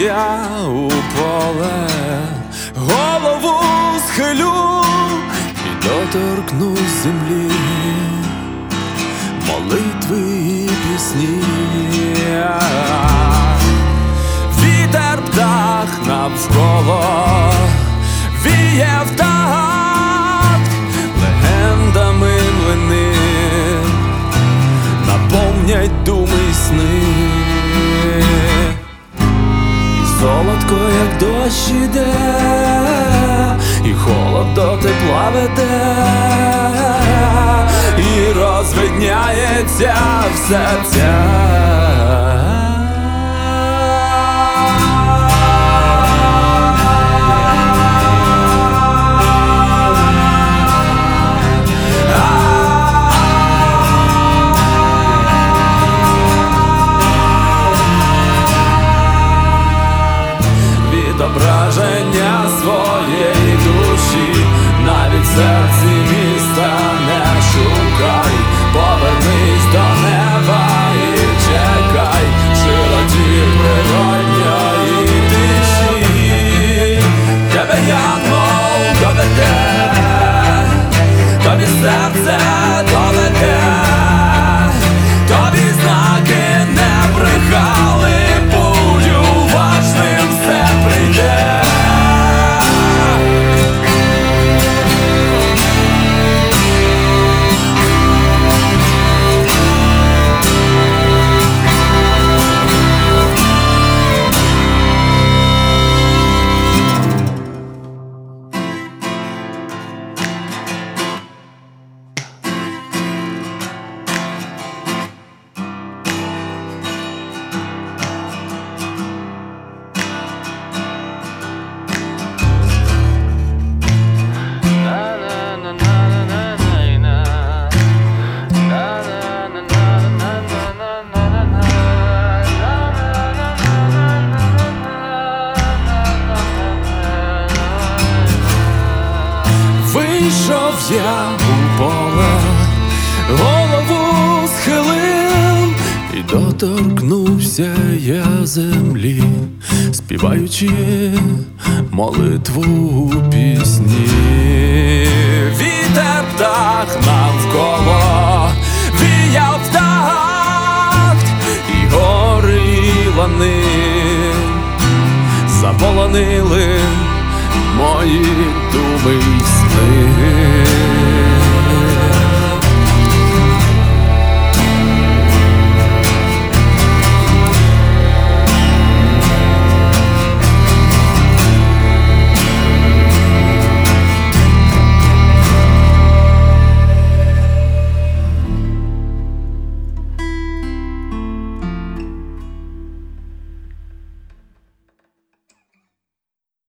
я у поле, голову схилю і доторкнусь землі, молитви і пісні, вітер птах навколо, віє втагат легендами млини, наповнять думи сни. Дощ іде, і холод до тепла веде, і розвидняється все Відображення Вийшов я у поле, голову схилив і доторкнувся я землі, співаючи молитву у пісні. Вітер птах навколо віяв такт, і гори і лани заполонили мої думи й сни.